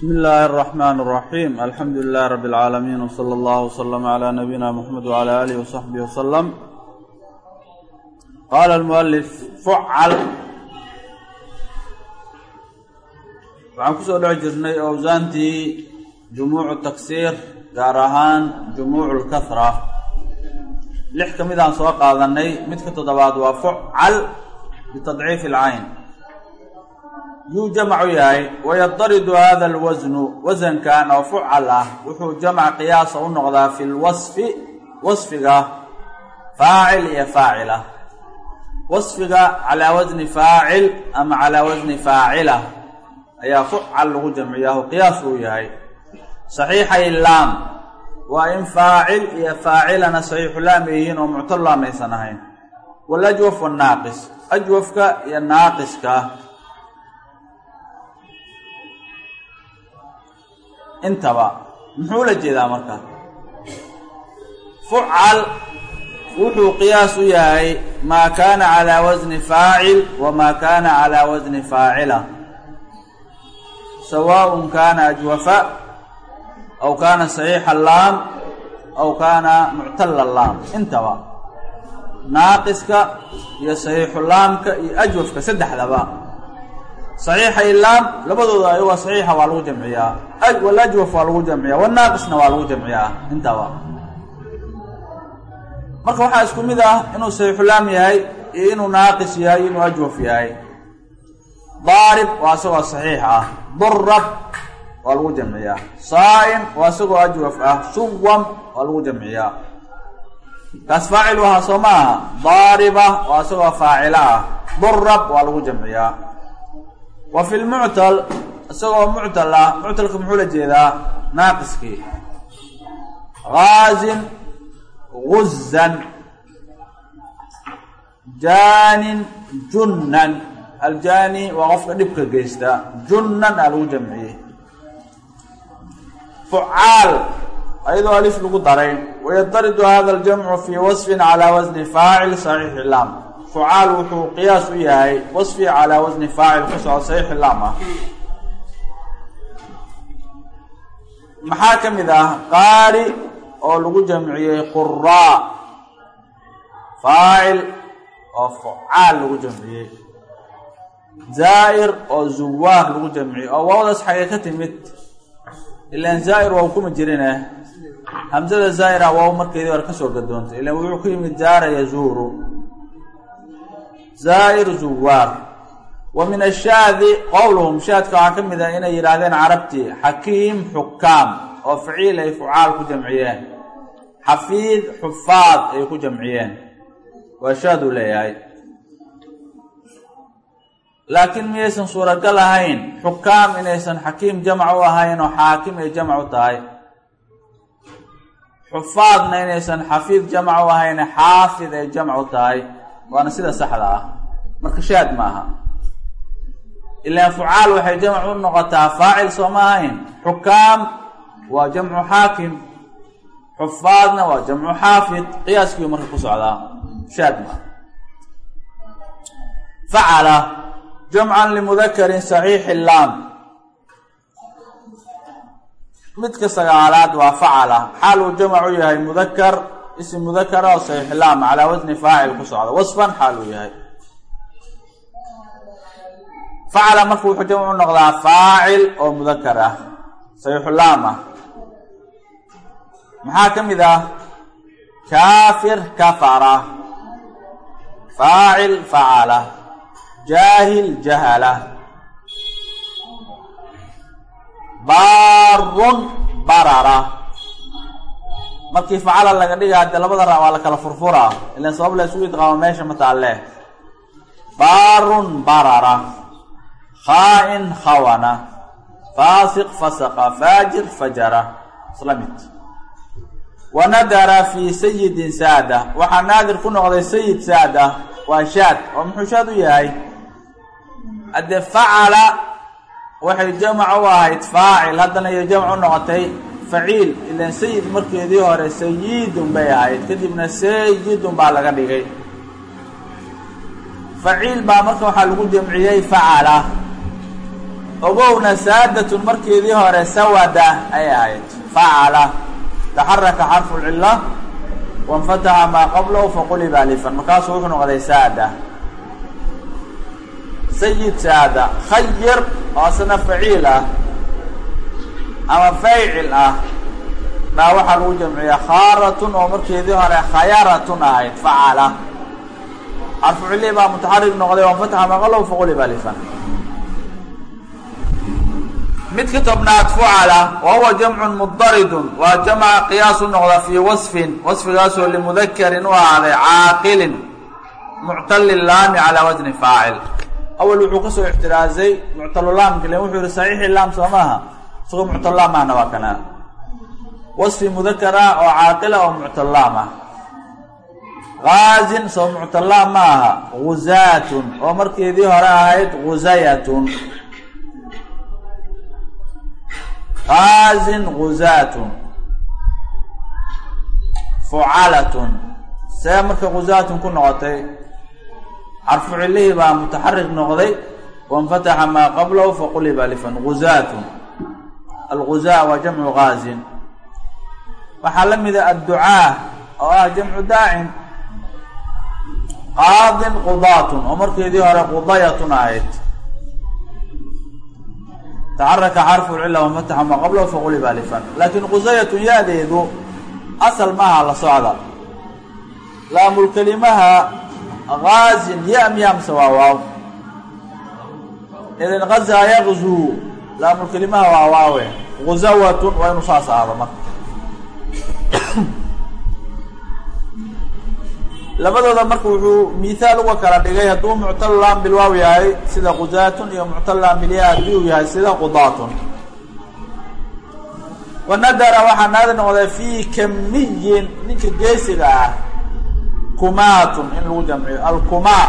bsmi illaahi الرaxmaan الraxiim alxamdu lilahi rabi اlcaalamiin wslى اllah wslm عlى nabiyina mxamed wعlى alih wصaxbih wslm qaala اlmualif fucal waxaan kusoo dhex jirnay owsaantii jumuucu taksiir gaar ahaan jumuucu اlkahra lix ka mid aan soo qaadanay midka toddobaad waa fucal bitadciif اlcayn yuu jamcu yahay wayadaridu hada alwasnu wasankan oo fucal ah wuxuu jamc qiyaasa u noqdaa fi lwasfi wasfiga faacil iyo faacila. Wasfiga calaa wasni faacil ama calaa wasni faacila ayaa fucal lagu jamciyahu qiyaas uu yahay. Saxiixay laam waa in faacil iyo faacilana saxiixu laam yihiin oo muctalu laam aysan ahayn walajwaf wanaaqis ajwafka iyo naaqiska intaba muxuu la jeedaa marka? Fucal wuxuu qiyaas u yahay maa kaana calaa wasni faacil wamaa kaana calaa wasni faacila. Sawaaء kaana ajwafa aw kaana saxiixa laam aw kaana muctala laam. Intaba naaqiska iyo saxiixu laamka iyo ajwafka saddexdaba saxiixa ilaam labadooda ayagoo saxiixa waa lagu jamciyaa. Walajwaf waa lagu jamciyaa. Wanaaqisna waa lagu jamciyaa. Intaba marka waxaa isku mid ah inuu saxiixulaam yahay iyo inuu naaqis yahay inuu ajwaf yahay. Daarib waa isagoo saxiix ah. Durab waa lagu jamciyaa. Saa'im waa isagoo ajwaf ah. Suwam waa lagu jamciyaa. Kaas faacil u ahaa soo ma aha. Daariba waa isagoo faacilo ah. Durab waa lagu jamciyaa wa fi lmuctal isagoo muctal ah muctalka muxuu la jeedaa naaqiskii. Gaazin guzan jaanin junnan. Aljaani waa qofka dhibka geysta. Junnan aa lagu jamciyey. Fucaal ayadoo alif lagu daray. Wayadaridu hada aljamcu fi wasfin calaa wasni faacil saxiix ilaam fucaal wuxuu qiyaas u yahay wasfi calaa wasni faacil ku socdo saxiix laam ah. Maxaa ka mid ah qaari oo lagu jamciyey quraa? Faacil oo fucaal lagu jamciyey. Zaa'ir oo zuwaar lagu jamciyey. Oo waawdaas xagee ka timid. Ilaan zaa'ir waa kuma jirine hamsada zaa'ira waaw markeedii hore ka soo gadoontay. Ilaan wuxuu ku yimid zaara yazuuru zaa'ir zuwaar wa min ashaadi qowluhum shaadka waxaa ka mid ah inay yidhaahdeen carabtii xakiim xukaam oo faciil ay fucaal ku jamciyeen xafiid xufaad ay ku jamciyeen waa shaad uu leeyahay laakiin miyaysan suuragal ahayn xukaam inaysan xakiim jamc u ahayn oo xaakim ay jamc u tahay xufaadna inaysan xafiid jamc u ahayn xaafid ay jamc u tahay waana sida saxda ah. Marka shaad ma aha ilaan fucaal waxay jamc u noqotaa faacil soo ma ahayn. Xukaam waa jamcu xaakim. Xufaadna waa jamcu xaafid. Qiyaaskiiu marka ku socdaa shaad ma aha facala jamcan limudakarin saxiixi laam midka sagaalaad waa facala. Xaal uu jamc u yahay mudakar ism mudakara oo saxiix laam calaa wasni faacil ku socda wasfan xaal uu yahay. Facala marka wuxuu jamc u noqdaa faacil oo mudakar ah. Saxiixulaam ah. Maxaa ka mid ah? Kaafir kafara faacil facala jaahil jahala. Baarun barara markii facala laga dhigaa dee labada ra waa la kala furfuraa ilan sabab la isugu idqaamo meesha ma taalle baarun barara khaa-in khawana faasiq fasaqa faajir fajara isla mid. Wa nadara fi sayidin saada waxaa naadir ku noqday sayid saada waa shaad oo muxuu shaad u yahay? Haddee facala waxay jamc u ahayd faacil haddana iyo jamc u noqotay faciil ilan sayid markeedii hore sayidun bay ahayd. Kadibna sayidun baa laga dhigay. Faciil baa marka waxaa lagu jamciyey facala ogowna saadatun markeedii hore sawada ay ahayd. Facala taxaraka xarfu lcila wanfataxa maa qablahu faquliba alifan. Markaasuu wuxuu noqday saada. Sayid saada. Khayir oo asna faciil ah ama faycil ah baa waxaa lagu jamciya khaaratun oo markeedii hore khayaratun ahayd facala xarfu cili baa mutaxarig noqday wanfataxa maa qablahu faquliba alifan midka tobnaad fucala wa huwa jamcun mudaridun waa jamca qiyaas u noqda fii wasfin wasfigaasoo limudakarin u ahaaday caaqilin muctali laami calaa wasni faacil. Awal wuxuu ka soo ixtiraazay muctalulaamki len wuxuu yihi saxiixi laam soo maaha isagoo muctalulaam ahna waa kana. Wasfi mudakar ah oo caaqila oo muctalulaam ah gaazin soo muctalulaam ma aha guzaatun oo markeedii hore ahayd guzayatun gaazin guzaatun fucalatun. See marka guzaatun ku noqotay xarfu cilihii baa mutaxarik noqday wanfataxa maa qablahu faquliba alifan guzaatun alguzaa waa jamcu gaazin waxaa la mida adducaa oo ah jamcu daacin qaadin qudaatun oo markeedii hore qudayatun ahayd. Taxaraka xarfu lcila wanfataxa maa qablahu faquliba alifan. Laakiin qusayatun ya-deedu asal maaha la socda. Laamulkelimaha gaazin ya miyaamse waa waaw idan gazaa yaqzuu laamulkelimaha waa waawe. Guzawatun waa inu saas ahaado marka. Labadooda marka wuxuu mithaal uga kala dhigay hadduu muctalulaan bilwaaw yahay sida quzaatun iyo muctalulaan bilya haddii uu yahay sida qudaatun. Wanadara waxaa naadi noqday fii kamiyin ninka geesiga ah kumaatun in lagu jamciyo. Alkumaa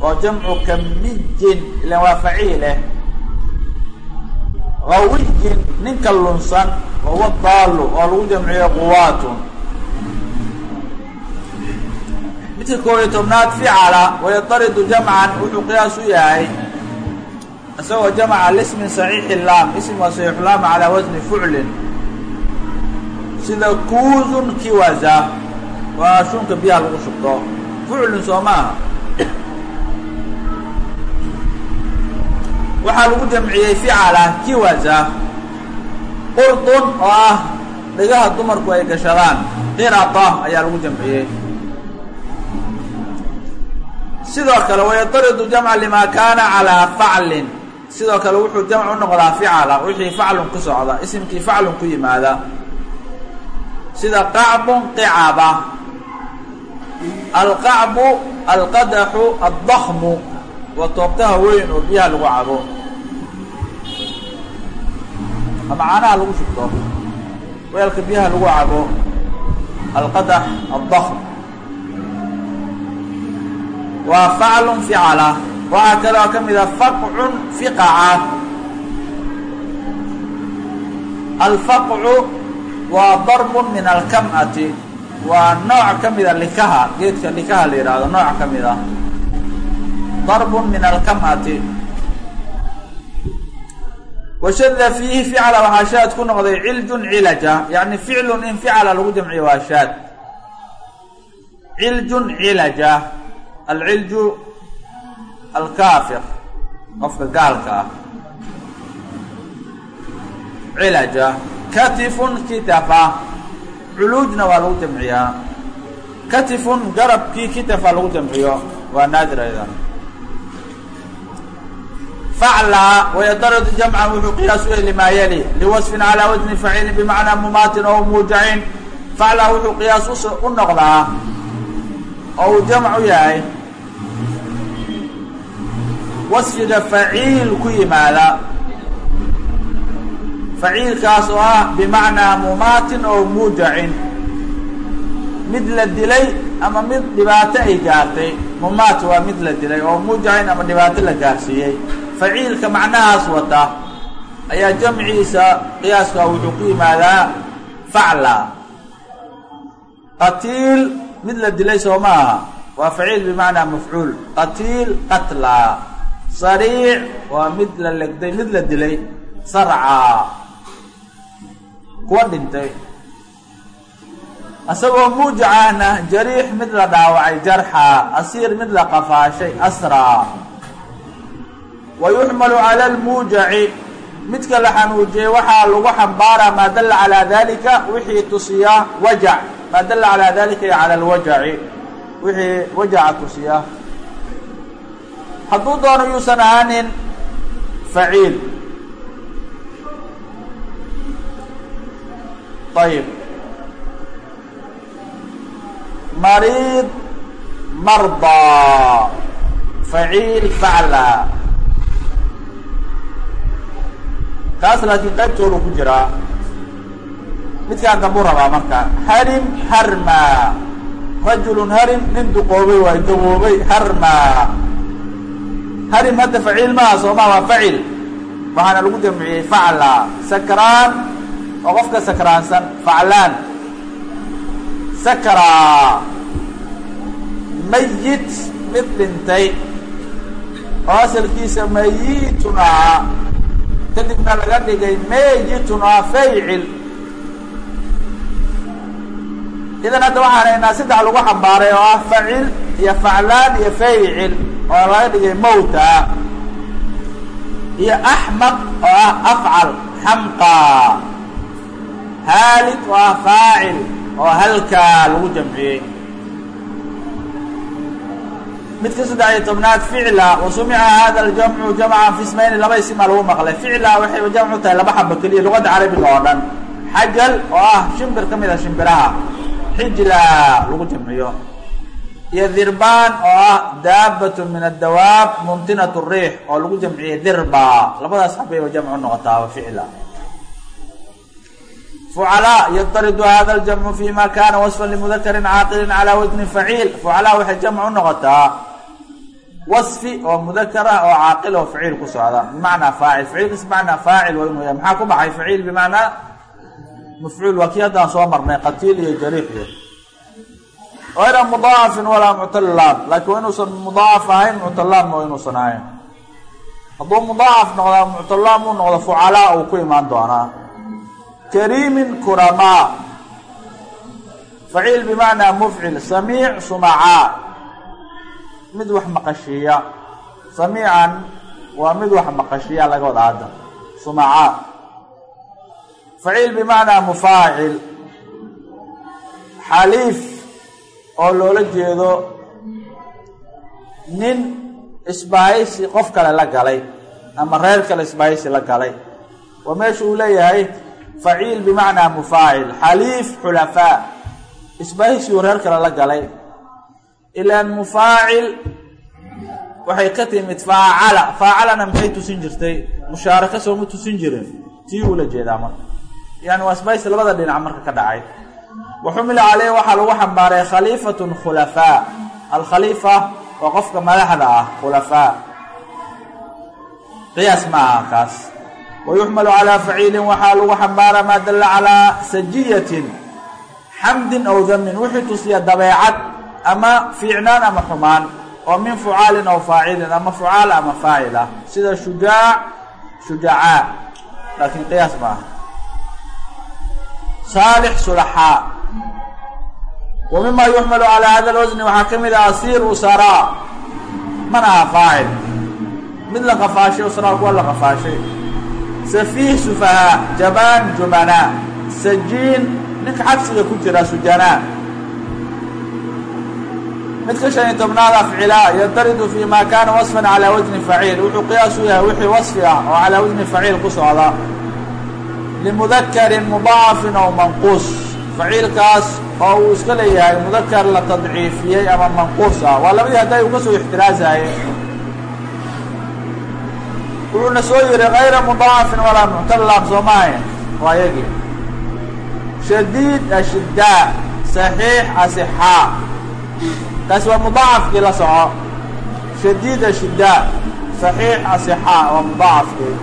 waa jamcu kamiyin ilan waa faciileh gawiyin ninka lunsan wawa daalu oo lagu jamciyo quwaatun midka koob iyo tobnaad ficala wayadaridu jamcan wuxuu qiyaas u yahay isagoo jamca lismin saxiixi laam ism waa saxiixulaam calaa wasni fuclin sida kuuzun kiwaza waa shunka biyaha lagu shubto fuclin soo maaha waxaa lagu jamciyey ficala kiwaza qurdun oo ah dhigaha dumarku ay gashadaan. Qirata ayaa lagu jamciyey. Sidoo kale wayadaridu jamca lima kaana calaa faclin. Sidoo kale wuxuu jamc u noqdaa ficala wixii faclun ku socda isimkii faclun ku yimaada. Sida qacbun qicaba alqacbu alqadaxu addakmu waa toobtaha weyn oo biyaha lagu cabo. Ama caanaha lagu shubto. Weelka biyaha lagu cabo. Alqadax addakm waa faclun ficala waxaa kaloo ka mid a faqcun fiqaca alfaqcu waa darbun min alkam'ati. Waa nooc ka mida likaha geedka likaha la yidhaahdo nooc ka mid a darbun min alkam'ati. Washada fiihi ficla waxaa shaad ku noqday ciljun cilaja yani ficlun in ficala lagu jamciyo waa shaad. Ciljun cilaja alcilju alkaafir qofka gaalka ah. Cilaja katifun kitafa culuujna waa lagu jamciyaa. Katifun garabkii kitafa lagu jamciyo waa naadir aydan facla wayadaridu jamcan wuxuu qiyaas u yahay limaa yali liwasfin calaa wasni faciilin bimacnaa mumaatin oo muujacin facla wuxuu qiyaas us u noqdaa oo uu jamc u yahay ku yimaada faciilkaas oo ah bimacnaa mumaatin oo muujacin mid la dilay ama mid dhibaato ay gaartay mumaat waa mid la dilay oo muujacin ama dhibaato la gaarsiiyey faciilka macnahaas wata ayaa jamciisa qiyaaska wuxuu ku yimaadaa facla. Qatiil mid la dilay soo ma aha. Waa faciil bimacnaa mafcuul. Qatiil qatla. Sariic waa mid la legday mid la dilay. Sarcaa kuwa dhintay. Isagoo muujacahna jariix mid la dhaawacay jarxaa asiir mid la qafaashay asraa wa yuxmalu cala almuujaci midka la xanuujiyey waxaa lagu xambaaraa maa dalla calaa dalika wixii tusiya wajac maa dalla calaa dalika iyo cala alwajaci wixii wajaca tusiya hadduu doono yuusan ahaanin faciil ayib mariid mardaa faciil facla kaas laakiin qaybtoodu ku jiraa midkaan dambuu rabaa marka harim harma rajulun harim nin duqoobay waa gaboobay harma. Harim hadda faciil maha sooma waa facil. Waxaana lagu jamciyey facla sakraan oo qofka sakraansan faclaan. Sakraa mayit mid dhintay. Oo asalkiisa mayitun ahaa kadibna laga dhigay meyitun aa faycil. Idan hadda waxaan haynaa saddex lagu xambaaray oo ah facil iyo faclaan iyo faycil oo laga dhigay mowta iyo axmaq oo ah afcal xamqa. Haalid oo ah faacil oo halkaa lagu jamciyey midka saddex iyo tobnaad ficla wa sumica hada aljamcu jamcan fi ismayni laba ismaa lagu maqlay. Ficla waxay jamcu tahay laba xaba keliya lugadda carabiga oo dhan. Xajal oo ah shimbir ka mid a shimbiraha. Xijla lagu jamciyo. Iyo dirbaan oo ah daabat min adawaab muntinat riix oo lagu jamciyey dirba. Labadaas xabayba jamcu noqotaaba ficla. Fucalaa yadaridu hada aljamcu fi ma kana wasfan limudakarin caaqilin calaa wasni faciil. Fucalaa waxay jamcu noqotaa wasfi oo mudakar oo caaqil oo faciil ku socda. Bimacnaa faacil. Faciilkas bimacnaa faacil waa inuu maxaa ku baxay faciil bimacnaa mafcuul. Waa kii haddaan soo marnay qatiil iyo jariix iyo. غayra mudaacafin walaa muctalaan laakiin waa inuusan mudaacaf ahayn muctalaanna waa inuusan ahayn. Hadduu mudaacaf noqdaa muctalaan uu noqdo fucalaa uu ku imaan doonaa. Kariimin kuramaa. Faciil bimacnaa mufcil. Samiic sumacaa mid wax maqashiiya samiican waa mid wax maqashiiya laga wada hadda sumacaa faciil bimacnaa mufaacil. Xaliif oo loola jeedo nin isbahaysi qof kale la galay ama reer kale isbahaysi la galay. Waa meesha uu leeyahay faciil bimacnaa mufaacil. Xaliif xulafaa. Isbahaysigu reer kale la galay ilaan mufaacil waxay ka timid faacala. faacalana maxay tusin jirtay? mushaaraka sooma tusin jirin. Tii ula jeedaa marka. Yani waa isbahaysi labada dhinac marka ka dhacay. Waxumila caleyh waxaa lagu xambaaray khaliifatun khulafaa. Alkhaliifa waa qofka madaxda ah khulafaa. Qiyaas ma aha kaas. Wayuxmalu calaa faciilin waxaa lagu xambaara maa dalla calaa sajiyatin xamdin aw damin wixii tusiya dabeecad ama fiicnaan ama xumaan oo min fucaalin aw faacilin ama fucaal ama faacil ah. Sida shujaac shujacaa laakiin qiyaas ma aha. Saalix sulaxaa wa mima yuxmalu calaa hada lwasni waxaa ka mid ah asiir usaraa man aha faacil. Mid la qafaashay usraa kuwa la qafaashay. Safiih sufahaa jabaan jumanaa sajiin ninka xabsiga ku jira sujanaa midka shan iyo tobnaad afcilaa yadaridu fi ma kana wasfan calaa wasni faciil. Wuxuu qiyaas u yahay wixii wasfi ah oo calaa wasni faciil ku socda. Limudakarin mudaacafin aw manquus. Faciilkaas oo uu iska leeyahay mudakar la tadciifiyey ama manquus ah. Waa labadii hadday uu ka soo ixtiraasaye wuxuuna soo yihi kayra mudaacafin walaa muctalaan soo maahayn waa kaasi waa mudaacafkii la soco. Shadiida shida saxiix asixa waa mudaacafkii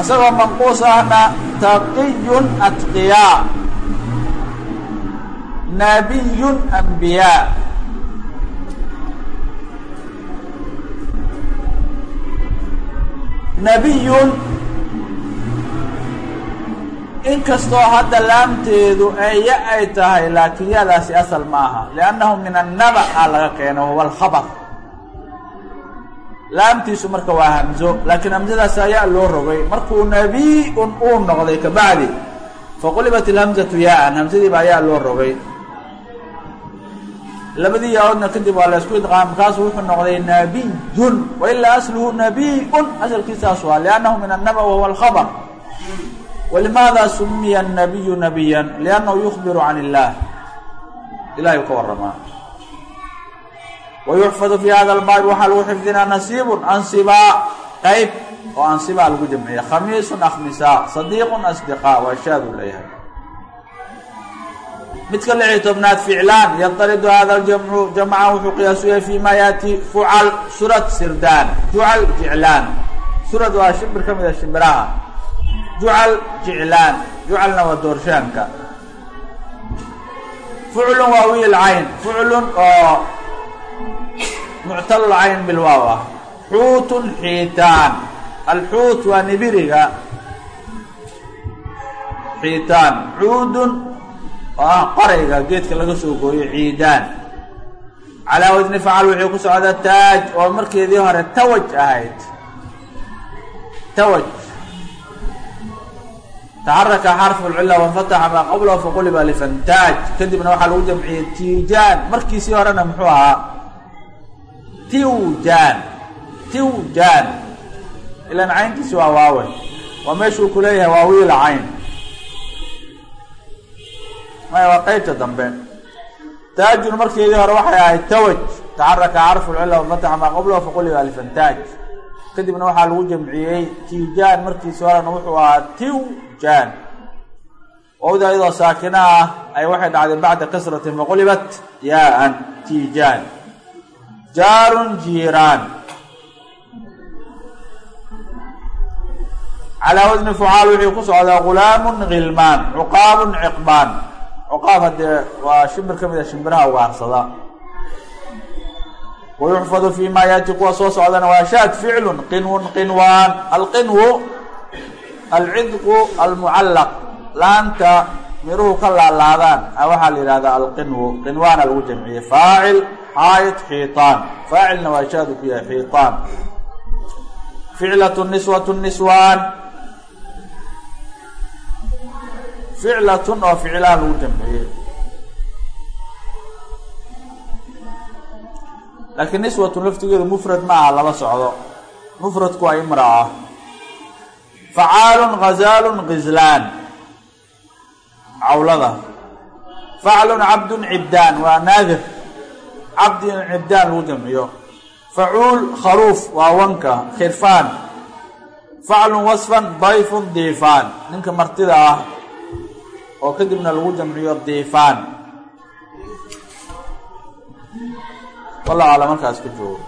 asagoo manquus ahna taqiyun atqiyaa. Nabiyun ambiyaa nabiyun inkastoo hadda laamteedu eeya ay tahay laakiin yadaasi asal ma aha liannahu min annaba a laga keeno huwa alkhabar. Laamtiisu marka waa hamzo laakiin hamzadaasi ayaa loo rogay. Markuu nabiy-un uu noqday kabacdi faqulibat ilhamzatu yaa-an hamzadiiba ayaa loo rogay. Labadii yaa-oodna kadib waa la isku idqaam markaasuu wuxuu noqday nabiyun wailaa asluhu nabiyun asalkiisaas waa liannahu min annaba wahuwa alkhabar walimaada sumiya الnabiyu nabiya liannahu yukhbiru can illah ilahay ka waramaa wayuxfadu fi hada lbaab waxaa lagu xifdinaa nasiibun ansibaa qayb oo ansibaa lagu jamciya khamiisun akhmisaa sadiiqun asdiqaa waa shaadu leeyahay midka lixi tobnaad ficlaan yadaridu hada ljamcu jamca wuxuu qiyaasu yahay fi ma yaati fucal surad sirdaan jucal jiclaan surad waa shimbir ka mid a shimbiraha jucal jiclaan jucalna waa doorshaanka. Fuclun waa wiil cayn fuclun oo muctalul cayn bilwaaw ah. Xuutun xiitaan. Alxuut waa nibiriga. Xiitaan. Cuudun oo ah qorayga geedka laga soo gooyo ciidaan calaa wadni facal wuxuu ku socda taaj. Oo markeedii hore tawaj ahayd. Tawaj taxaraka xarfu lcila wanfataxa maa qablahu faquliba lifantaaj kadibna waxaa lagu jamciyey tiijaan markiisii horena muxuu ahaa tiwjaan tiwjaan ilan cayntiisi waa waawe waa meeshuu ku leeyahay waa wiila cayn. Maya waa qeybta dambe. Taajun markeedii hore waxay ahayd tawaj. Taxaraka xarfu lcila wanfataxa maa qablahu faquliba lifantaaj kadibna waxaa lagu jamciyey tiijaan. Markiisi horena wuxuu ahaa tiwjaan wowda iyadoo saakina ah ay waxay dhacday bacda kasratin faqulibat yaa-an tiijaan. Jaarun jiiraan. Calaa wadni fucaal wuxuu ku socdaa gulaamun khilmaan cuqaabun ciqbaan. Cuqaab haddee waa shimbir ka mid a shimbiraha ugaarsada wayuxfadu fi ma yaati kuwa soo socdana waa shaad ficlun qinwun qinwaan alqinwu alcidqu almucallaq laanta miruhu ka laalaadaan waxaa la yihahdaa alqinwu qinwaana lagu jamciyey faacil xaayid xiitaan faacilna waa shaadu ku yahay xiitaan ficlatu niswatu niswaan ficlatun oo ficlaha lagu jamciyey laakiin niswatun laftigeedu mufrad ma aha lama socdo. Mufradku waa imraa. Facaalun hazaalun khizlaan cawlada. Faclun cabdun cibdaan waa naadir. Cabdin cibdaan lagu jamciyo. Facuul kharuuf waa wanka khirfaan. Faclun wasfan dayfun diifaan. Ninka martida ah oo kadibna lagu jamciyo diifaan wallahu aclam markaas ka joogo